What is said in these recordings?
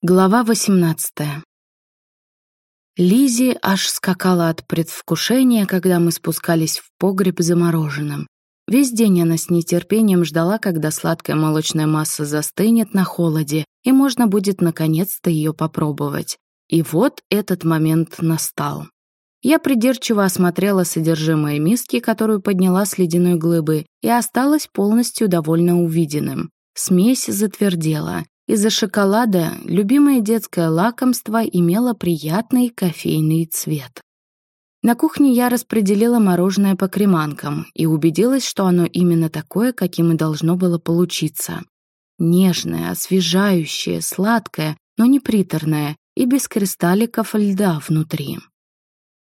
Глава 18. Лизи аж скакала от предвкушения, когда мы спускались в погреб за мороженым. Весь день она с нетерпением ждала, когда сладкая молочная масса застынет на холоде, и можно будет наконец-то ее попробовать. И вот этот момент настал. Я придирчиво осмотрела содержимое миски, которую подняла с ледяной глыбы, и осталась полностью довольно увиденным. Смесь затвердела, из-за шоколада любимое детское лакомство имело приятный кофейный цвет. На кухне я распределила мороженое по креманкам и убедилась, что оно именно такое, каким и должно было получиться. Нежное, освежающее, сладкое, но не приторное и без кристалликов льда внутри.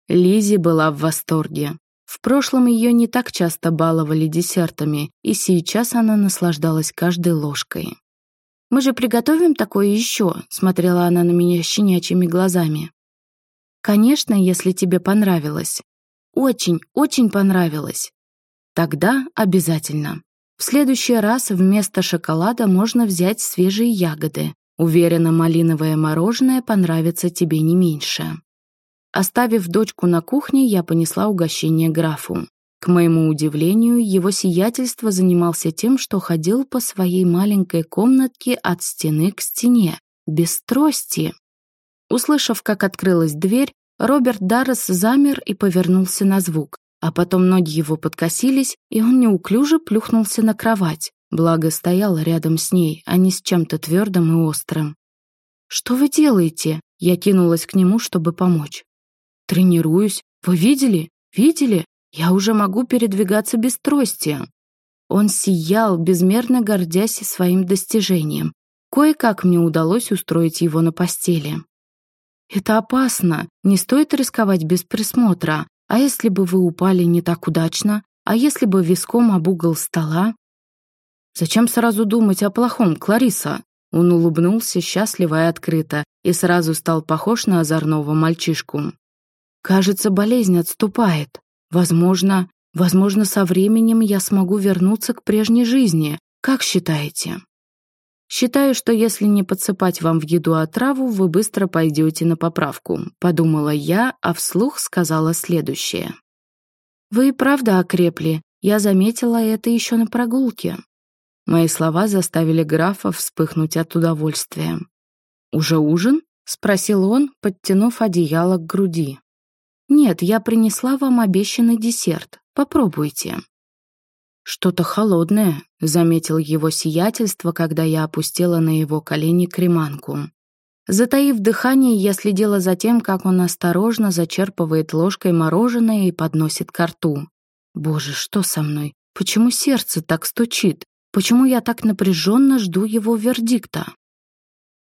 Лизи была в восторге. В прошлом ее не так часто баловали десертами, и сейчас она наслаждалась каждой ложкой. Мы же приготовим такое еще», — смотрела она на меня щенячьими глазами. «Конечно, если тебе понравилось. Очень, очень понравилось. Тогда обязательно. В следующий раз вместо шоколада можно взять свежие ягоды. Уверена, малиновое мороженое понравится тебе не меньше». Оставив дочку на кухне, я понесла угощение графу. К моему удивлению, его сиятельство занимался тем, что ходил по своей маленькой комнатке от стены к стене, без трости. Услышав, как открылась дверь, Роберт Даррес замер и повернулся на звук, а потом ноги его подкосились, и он неуклюже плюхнулся на кровать, благо стоял рядом с ней, а не с чем-то твердым и острым. «Что вы делаете?» Я кинулась к нему, чтобы помочь. «Тренируюсь. Вы видели? Видели? Я уже могу передвигаться без трости. Он сиял, безмерно гордясь своим достижением. Кое-как мне удалось устроить его на постели. Это опасно, не стоит рисковать без присмотра. А если бы вы упали не так удачно? А если бы виском об угол стола? Зачем сразу думать о плохом, Клариса? Он улыбнулся счастливо и открыто и сразу стал похож на озорного мальчишку. Кажется, болезнь отступает. Возможно, возможно, со временем я смогу вернуться к прежней жизни. Как считаете? Считаю, что если не подсыпать вам в еду отраву, вы быстро пойдете на поправку, подумала я, а вслух сказала следующее. Вы и правда окрепли. Я заметила это еще на прогулке. Мои слова заставили графа вспыхнуть от удовольствия. «Уже ужин?» — спросил он, подтянув одеяло к груди. «Нет, я принесла вам обещанный десерт. Попробуйте». «Что-то холодное», — заметил его сиятельство, когда я опустила на его колени креманку. Затаив дыхание, я следила за тем, как он осторожно зачерпывает ложкой мороженое и подносит ко рту. «Боже, что со мной? Почему сердце так стучит? Почему я так напряженно жду его вердикта?»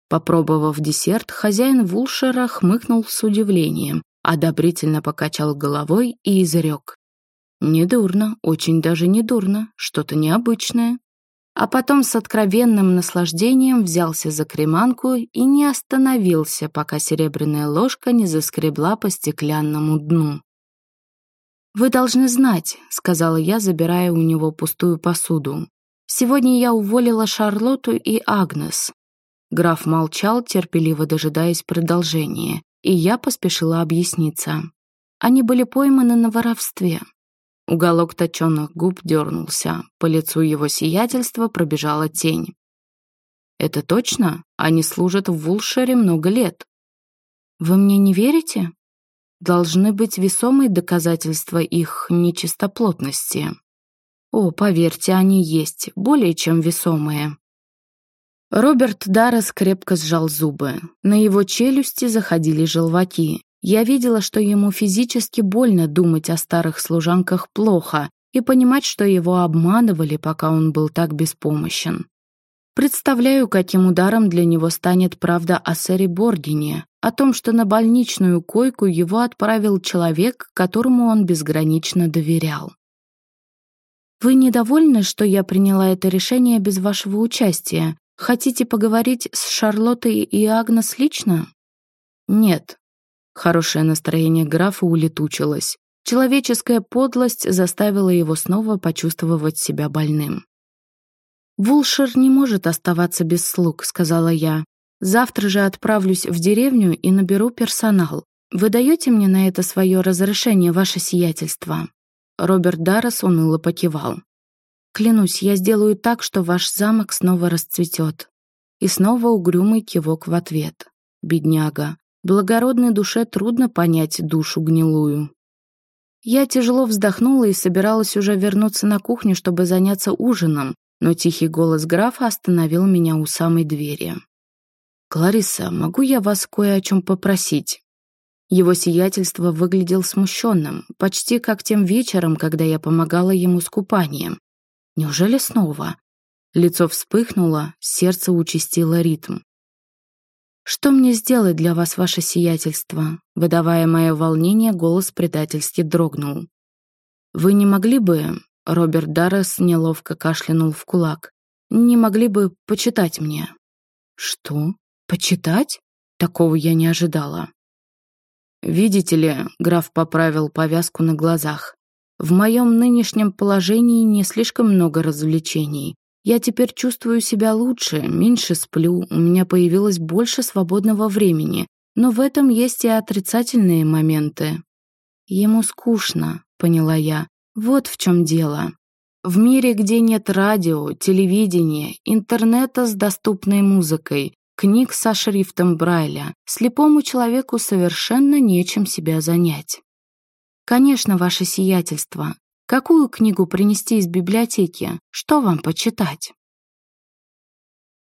Попробовав десерт, хозяин Вулшера хмыкнул с удивлением, одобрительно покачал головой и изрек. «Недурно, очень даже недурно, что-то необычное». А потом с откровенным наслаждением взялся за креманку и не остановился, пока серебряная ложка не заскребла по стеклянному дну. «Вы должны знать», — сказала я, забирая у него пустую посуду. «Сегодня я уволила Шарлотту и Агнес». Граф молчал, терпеливо дожидаясь продолжения, и я поспешила объясниться. Они были пойманы на воровстве. Уголок точенных губ дернулся, по лицу его сиятельства пробежала тень. «Это точно? Они служат в Вулшере много лет». «Вы мне не верите?» «Должны быть весомые доказательства их нечистоплотности». «О, поверьте, они есть, более чем весомые». Роберт Даррес крепко сжал зубы. На его челюсти заходили желваки. Я видела, что ему физически больно думать о старых служанках плохо и понимать, что его обманывали, пока он был так беспомощен. Представляю, каким ударом для него станет правда о сэре Боргине, о том, что на больничную койку его отправил человек, которому он безгранично доверял. «Вы недовольны, что я приняла это решение без вашего участия?» Хотите поговорить с Шарлоттой и Агнес лично? Нет. Хорошее настроение графа улетучилось. Человеческая подлость заставила его снова почувствовать себя больным. «Вулшер не может оставаться без слуг», — сказала я. Завтра же отправлюсь в деревню и наберу персонал. Вы даете мне на это свое разрешение, ваше сиятельство?» Роберт Даррес уныло покивал. «Клянусь, я сделаю так, что ваш замок снова расцветет». И снова угрюмый кивок в ответ. «Бедняга. Благородной душе трудно понять душу гнилую». Я тяжело вздохнула и собиралась уже вернуться на кухню, чтобы заняться ужином, но тихий голос графа остановил меня у самой двери. «Клариса, могу я вас кое о чем попросить?» Его сиятельство выглядел смущенным, почти как тем вечером, когда я помогала ему с купанием. Неужели снова? Лицо вспыхнуло, сердце участило ритм. «Что мне сделать для вас, ваше сиятельство?» Выдавая мое волнение, голос предательски дрогнул. «Вы не могли бы...» Роберт Даррес неловко кашлянул в кулак. «Не могли бы почитать мне?» «Что? Почитать?» Такого я не ожидала. «Видите ли», — граф поправил повязку на глазах, «в моем нынешнем положении не слишком много развлечений. Я теперь чувствую себя лучше, меньше сплю, у меня появилось больше свободного времени, но в этом есть и отрицательные моменты». «Ему скучно», — поняла я. «Вот в чем дело». В мире, где нет радио, телевидения, интернета с доступной музыкой, книг со шрифтом Брайля, слепому человеку совершенно нечем себя занять. Конечно, ваше сиятельство. Какую книгу принести из библиотеки? Что вам почитать?